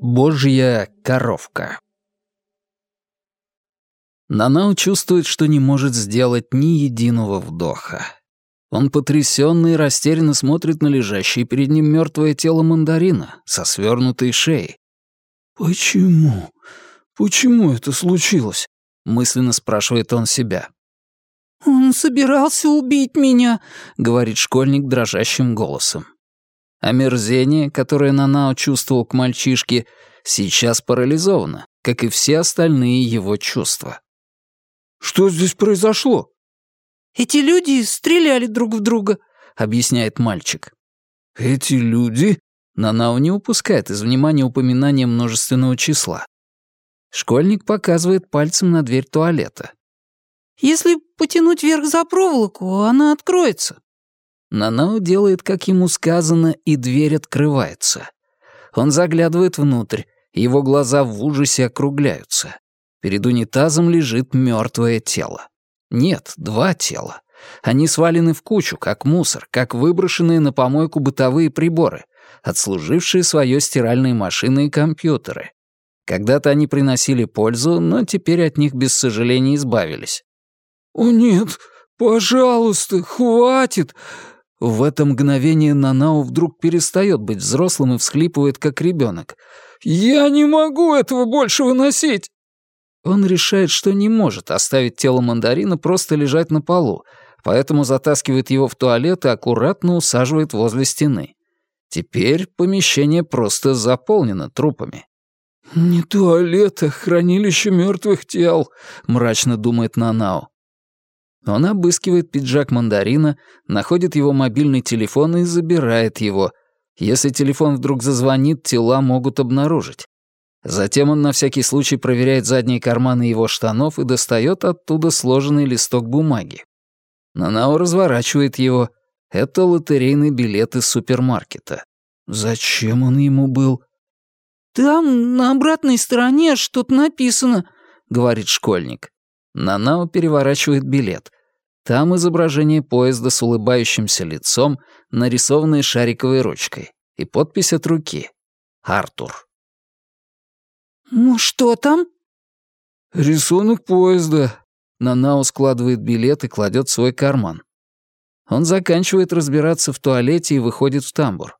Божья коровка Нанао чувствует, что не может сделать ни единого вдоха. Он потрясённо и растерянно смотрит на лежащее перед ним мёртвое тело мандарина со свёрнутой шеей. «Почему? Почему это случилось?» — мысленно спрашивает он себя. «Он собирался убить меня», — говорит школьник дрожащим голосом. Омерзение, которое Нанао чувствовал к мальчишке, сейчас парализовано, как и все остальные его чувства. «Что здесь произошло?» «Эти люди стреляли друг в друга», — объясняет мальчик. «Эти люди?» Нанао не упускает из внимания упоминания множественного числа. Школьник показывает пальцем на дверь туалета. «Если потянуть вверх за проволоку, она откроется». Нанао делает, как ему сказано, и дверь открывается. Он заглядывает внутрь, его глаза в ужасе округляются. Перед унитазом лежит мертвое тело. Нет, два тела. Они свалены в кучу, как мусор, как выброшенные на помойку бытовые приборы, отслужившие свое стиральные машины и компьютеры. Когда-то они приносили пользу, но теперь от них без сожаления избавились. «О нет, пожалуйста, хватит!» В это мгновение Нанао вдруг перестает быть взрослым и всхлипывает, как ребенок. «Я не могу этого больше выносить!» Он решает, что не может оставить тело мандарина просто лежать на полу, поэтому затаскивает его в туалет и аккуратно усаживает возле стены. Теперь помещение просто заполнено трупами. «Не туалет, а хранилище мертвых тел», — мрачно думает Нанао. Он обыскивает пиджак мандарина, находит его мобильный телефон и забирает его. Если телефон вдруг зазвонит, тела могут обнаружить. Затем он на всякий случай проверяет задние карманы его штанов и достает оттуда сложенный листок бумаги. Нанао разворачивает его. Это лотерейный билет из супермаркета. Зачем он ему был? «Там на обратной стороне что-то написано», — говорит школьник. Нанао переворачивает билет. Там изображение поезда с улыбающимся лицом, нарисованное шариковой ручкой, и подпись от руки. «Артур». «Ну что там?» «Рисунок поезда». Нанао складывает билет и кладет в свой карман. Он заканчивает разбираться в туалете и выходит в тамбур.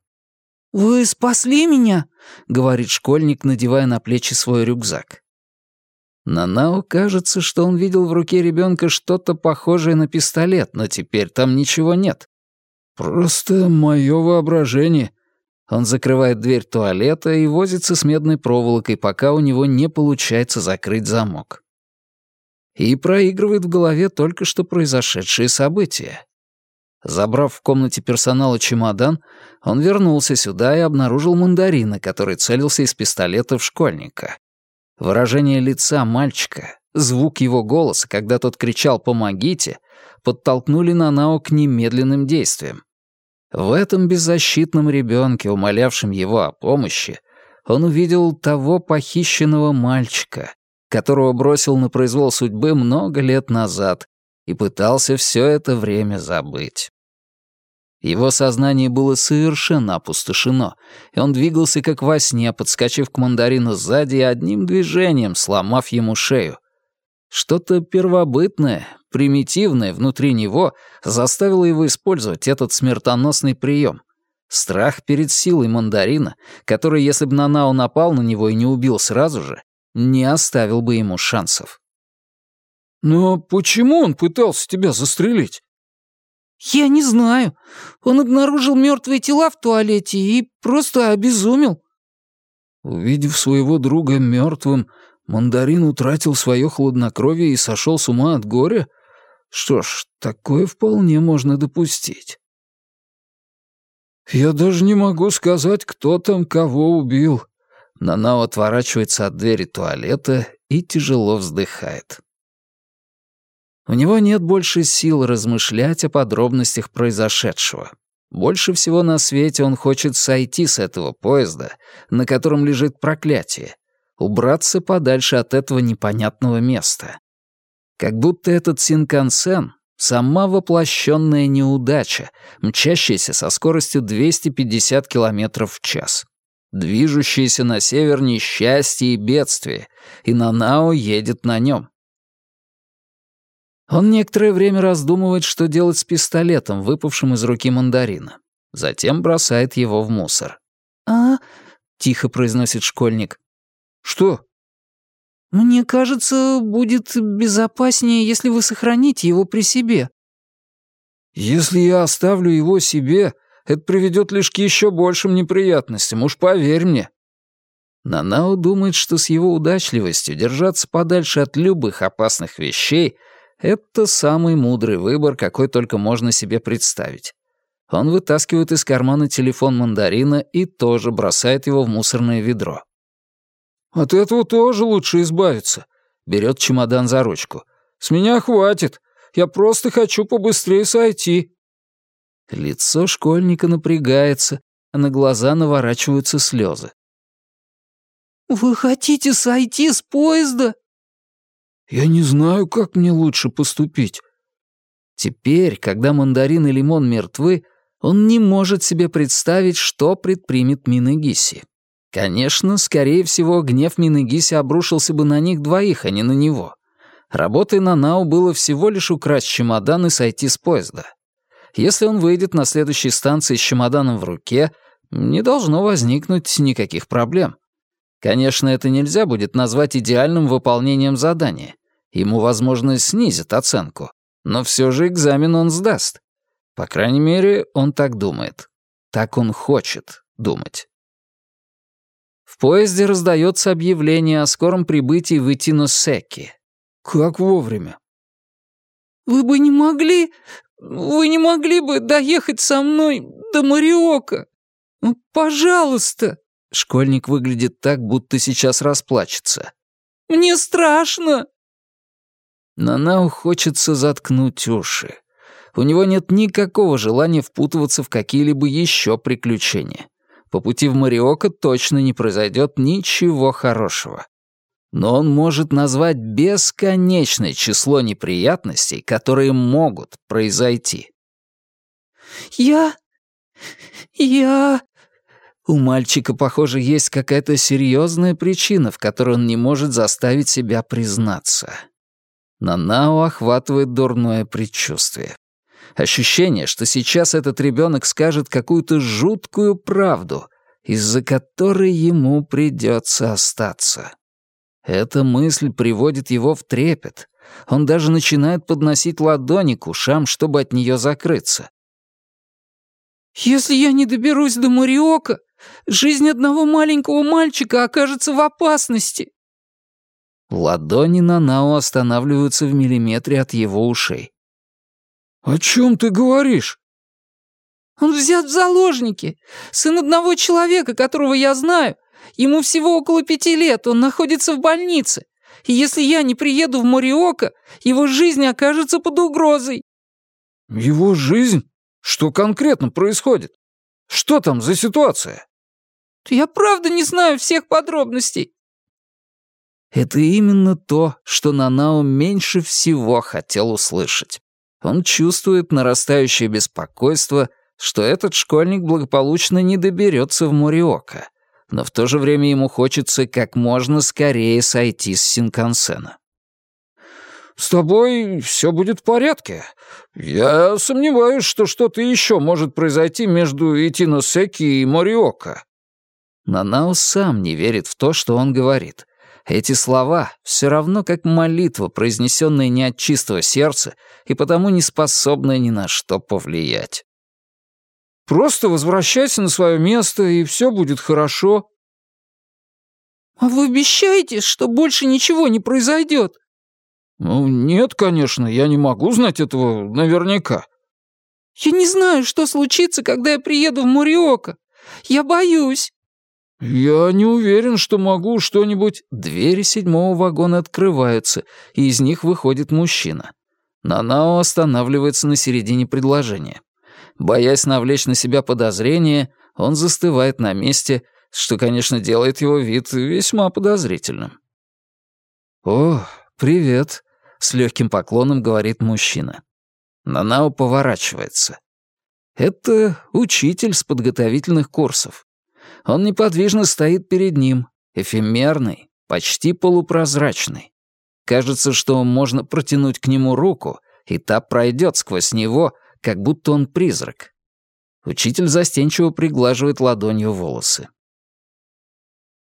«Вы спасли меня?» — говорит школьник, надевая на плечи свой рюкзак. Нанао кажется, что он видел в руке ребенка что-то похожее на пистолет, но теперь там ничего нет. «Просто мое воображение», он закрывает дверь туалета и возится с медной проволокой, пока у него не получается закрыть замок. И проигрывает в голове только что произошедшие события. Забрав в комнате персонала чемодан, он вернулся сюда и обнаружил мандарина, который целился из пистолета в школьника. Выражение лица мальчика, звук его голоса, когда тот кричал «помогите», подтолкнули Нанао к немедленным действиям. В этом беззащитном ребенке, умолявшем его о помощи, он увидел того похищенного мальчика, которого бросил на произвол судьбы много лет назад и пытался все это время забыть. Его сознание было совершенно опустошено, и он двигался как во сне, подскочив к мандарину сзади и одним движением сломав ему шею. Что-то первобытное, примитивное внутри него заставило его использовать этот смертоносный прием. Страх перед силой мандарина, который, если бы Нанао напал на него и не убил сразу же, не оставил бы ему шансов. «Но почему он пытался тебя застрелить?» «Я не знаю. Он обнаружил мертвые тела в туалете и просто обезумел». Увидев своего друга мертвым, мандарин утратил свое хладнокровие и сошел с ума от горя? Что ж, такое вполне можно допустить. Я даже не могу сказать, кто там кого убил. Нанао отворачивается от двери туалета и тяжело вздыхает. У него нет больше сил размышлять о подробностях произошедшего. Больше всего на свете он хочет сойти с этого поезда, на котором лежит проклятие, убраться подальше от этого непонятного места. Как будто этот Синкансен, Сама воплощенная неудача, мчащаяся со скоростью 250 км в час. Движущаяся на север несчастье и бедствие, и Нанао едет на нем. Он некоторое время раздумывает, что делать с пистолетом, выпавшим из руки мандарина. Затем бросает его в мусор. «А?» — тихо произносит школьник. «Что?» «Мне кажется, будет безопаснее, если вы сохраните его при себе». «Если я оставлю его себе, это приведет лишь к еще большим неприятностям, уж поверь мне». Нанао думает, что с его удачливостью держаться подальше от любых опасных вещей — это самый мудрый выбор, какой только можно себе представить. Он вытаскивает из кармана телефон мандарина и тоже бросает его в мусорное ведро. «От этого тоже лучше избавиться», — берет чемодан за ручку. «С меня хватит. Я просто хочу побыстрее сойти». Лицо школьника напрягается, а на глаза наворачиваются слезы. «Вы хотите сойти с поезда?» «Я не знаю, как мне лучше поступить». Теперь, когда мандарин и лимон мертвы, он не может себе представить, что предпримет Минагиси. Конечно, скорее всего, гнев Минагиси обрушился бы на них двоих, а не на него. Работой на Нау было всего лишь украсть чемодан и сойти с поезда. Если он выйдет на следующей станции с чемоданом в руке, не должно возникнуть никаких проблем. Конечно, это нельзя будет назвать идеальным выполнением задания. Ему, возможно, снизят оценку. Но все же экзамен он сдаст. По крайней мере, он так думает. Так он хочет думать. В поезде раздается объявление о скором прибытии в Итиносеки. Как вовремя. «Вы бы не могли... Вы не могли бы доехать со мной до Мариока? Ну, пожалуйста!» Школьник выглядит так, будто сейчас расплачется. «Мне страшно!» Нанау хочется заткнуть уши. У него нет никакого желания впутываться в какие-либо еще приключения. По пути в Мариока точно не произойдет ничего хорошего. Но он может назвать бесконечное число неприятностей, которые могут произойти. «Я... я...» У мальчика, похоже, есть какая-то серьезная причина, в которой он не может заставить себя признаться. Нанао охватывает дурное предчувствие. Ощущение, что сейчас этот ребенок скажет какую-то жуткую правду, из-за которой ему придется остаться. Эта мысль приводит его в трепет. Он даже начинает подносить ладони к ушам, чтобы от нее закрыться. «Если я не доберусь до Мариока, жизнь одного маленького мальчика окажется в опасности». Ладони Нанао останавливаются в миллиметре от его ушей. «О чем ты говоришь?» «Он взят в заложники. Сын одного человека, которого я знаю. Ему всего около пяти лет, он находится в больнице. И если я не приеду в Мориока, его жизнь окажется под угрозой». «Его жизнь? Что конкретно происходит? Что там за ситуация?» «Я правда не знаю всех подробностей». Это именно то, что Нанао меньше всего хотел услышать. Он чувствует нарастающее беспокойство, что этот школьник благополучно не доберется в Мориока, но в то же время ему хочется как можно скорее сойти с Синкансена. «С тобой все будет в порядке. Я сомневаюсь, что что-то еще может произойти между Итиносеки и Мориока». Нанао сам не верит в то, что он говорит — эти слова все равно как молитва, произнесенная не от чистого сердца и потому не способная ни на что повлиять. «Просто возвращайся на свое место, и все будет хорошо». «А вы обещаете, что больше ничего не произойдет?» «Ну, нет, конечно, я не могу знать этого наверняка». «Я не знаю, что случится, когда я приеду в Муриока. Я боюсь». «Я не уверен, что могу что-нибудь...» Двери седьмого вагона открываются, и из них выходит мужчина. Нанао останавливается на середине предложения. Боясь навлечь на себя подозрение, он застывает на месте, что, конечно, делает его вид весьма подозрительным. «О, привет», — с легким поклоном говорит мужчина. Нанао поворачивается. Это учитель с подготовительных курсов. Он неподвижно стоит перед ним, эфемерный, почти полупрозрачный. Кажется, что можно протянуть к нему руку, и та пройдет сквозь него, как будто он призрак. Учитель застенчиво приглаживает ладонью волосы.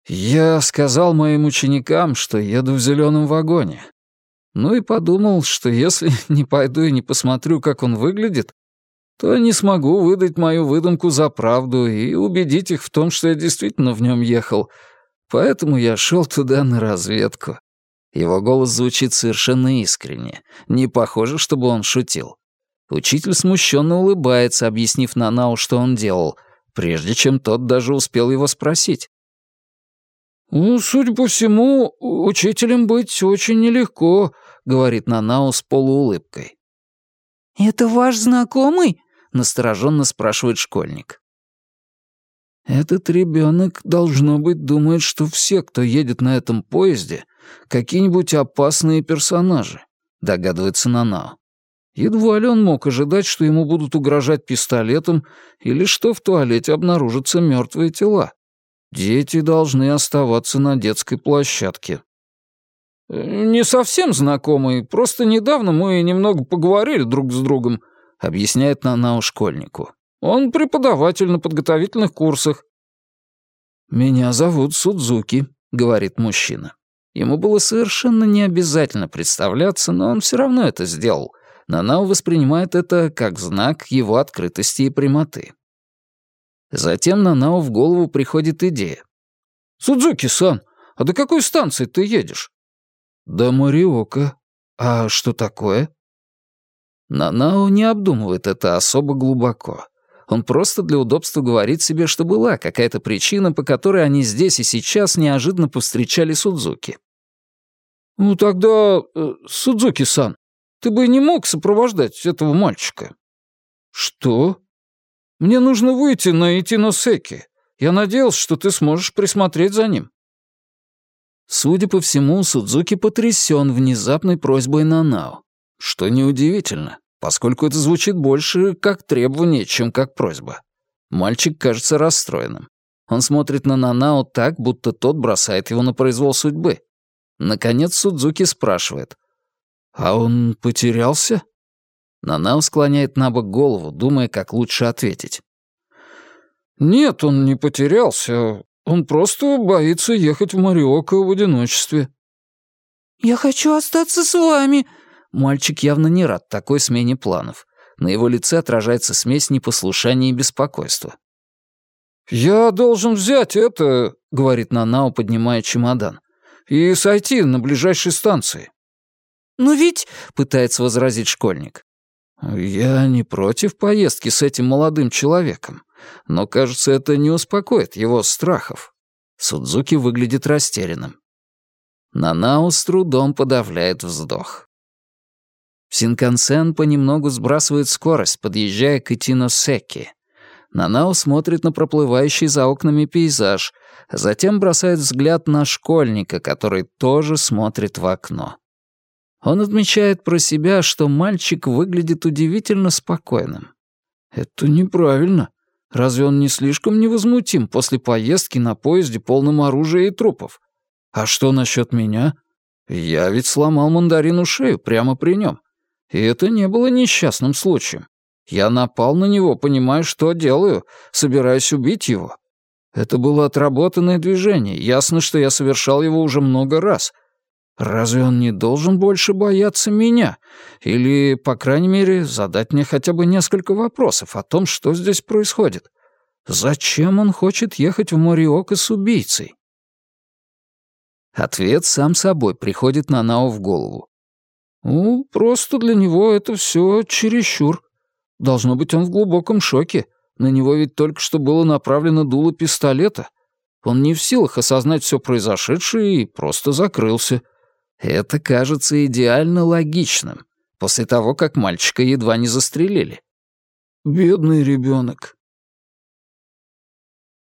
«Я сказал моим ученикам, что еду в зеленом вагоне. Ну и подумал, что если не пойду и не посмотрю, как он выглядит, то не смогу выдать мою выдумку за правду и убедить их в том, что я действительно в нем ехал. Поэтому я шел туда на разведку. Его голос звучит совершенно искренне. Не похоже, чтобы он шутил. Учитель смущенно улыбается, объяснив Нанау, что он делал, прежде чем тот даже успел его спросить. «Ну, судя по всему, учителем быть очень нелегко», — говорит Нанао с полуулыбкой. «Это ваш знакомый?» — настороженно спрашивает школьник. «Этот ребенок, должно быть, думает, что все, кто едет на этом поезде, какие-нибудь опасные персонажи», — догадывается Нанао. Едва ли он мог ожидать, что ему будут угрожать пистолетом или что в туалете обнаружатся мертвые тела. Дети должны оставаться на детской площадке. «Не совсем знакомый, просто недавно мы немного поговорили друг с другом», объясняет Нанау школьнику. «Он преподаватель на подготовительных курсах». «Меня зовут Судзуки», — говорит мужчина. Ему было совершенно не обязательно представляться, но он все равно это сделал. Нанао воспринимает это как знак его открытости и прямоты. Затем Нанао в голову приходит идея. «Судзуки-сан, а до какой станции ты едешь?» «До Мориока. А что такое?» Нанао не обдумывает это особо глубоко. Он просто для удобства говорит себе, что была какая-то причина, по которой они здесь и сейчас неожиданно повстречали Судзуки. «Ну тогда, э, Судзуки-сан, ты бы не мог сопровождать этого мальчика?» «Что?» «Мне нужно выйти на Итиносеки. Я надеялся, что ты сможешь присмотреть за ним». Судя по всему, Судзуки потрясен внезапной просьбой Нанао. Что неудивительно, поскольку это звучит больше как требование, чем как просьба. Мальчик кажется расстроенным. Он смотрит на Нанао так, будто тот бросает его на произвол судьбы. Наконец Судзуки спрашивает. «А он потерялся?» Нанао склоняет на бок голову, думая, как лучше ответить. «Нет, он не потерялся. Он просто боится ехать в Мариока в одиночестве». «Я хочу остаться с вами», Мальчик явно не рад такой смене планов. На его лице отражается смесь непослушания и беспокойства. «Я должен взять это», — говорит Нанао, поднимая чемодан, «и сойти на ближайшей станции». «Но ведь...» — пытается возразить школьник. «Я не против поездки с этим молодым человеком, но, кажется, это не успокоит его страхов». Судзуки выглядит растерянным. Нанао с трудом подавляет вздох. Синкансен понемногу сбрасывает скорость, подъезжая к Итиносеки. Нанао смотрит на проплывающий за окнами пейзаж, а затем бросает взгляд на школьника, который тоже смотрит в окно. Он отмечает про себя, что мальчик выглядит удивительно спокойным. Это неправильно. Разве он не слишком невозмутим после поездки на поезде полном оружия и трупов? А что насчет меня? Я ведь сломал мандарину шею прямо при нем. И это не было несчастным случаем. Я напал на него, понимая, что делаю, собираясь убить его. Это было отработанное движение, ясно, что я совершал его уже много раз. Разве он не должен больше бояться меня? Или, по крайней мере, задать мне хотя бы несколько вопросов о том, что здесь происходит? Зачем он хочет ехать в Мориока с убийцей? Ответ сам собой приходит на Нао в голову. Ну, просто для него это все чересчур. Должно быть, он в глубоком шоке. На него ведь только что было направлено дуло пистолета. Он не в силах осознать все произошедшее и просто закрылся. Это кажется идеально логичным, после того, как мальчика едва не застрелили. «Бедный ребенок»,